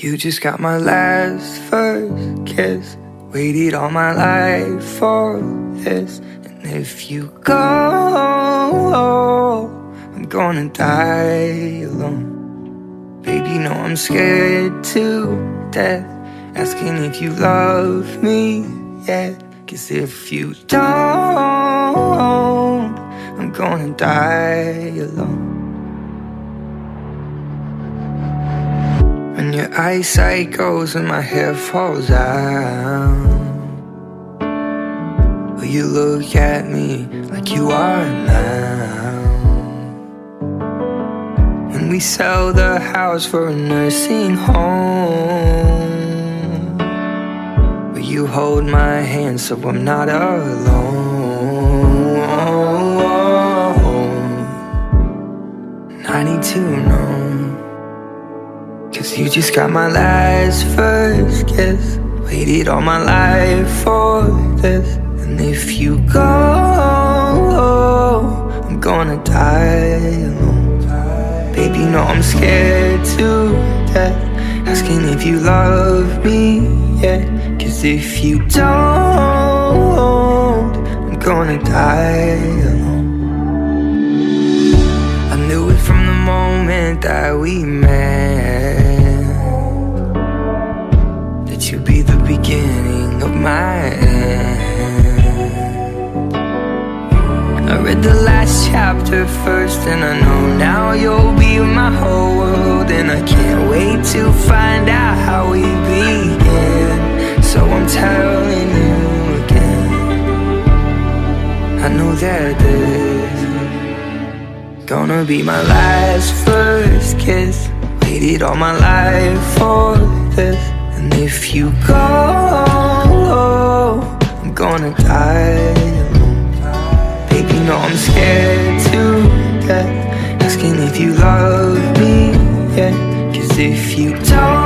You just got my last first kiss. Waited all my life for this. And if you go, I'm gonna die alone. Baby, no, I'm scared to death. Asking if you love me yet. Cause if you don't, I'm gonna die alone. Your eyesight goes and my hair falls out. Will you look at me like you are now? When we sell the house for a nursing home. Will you hold my hand so I'm not alone? Cause you just got my last first kiss. Waited all my life for this. And if you go, I'm gonna die alone. Baby, no, I'm scared to death. Asking if you love me yet. Cause if you don't, I'm gonna die alone. I knew it from the moment that we met my end I read the last chapter first and I know now you'll be my whole world And I can't wait to find out how we began So I'm telling you again. I know that this Gonna be my last first kiss. Waited all my life for this. And if you go Gonna die alone. Baby, no, I'm scared to death. Asking if you love me, yeah. Cause if you don't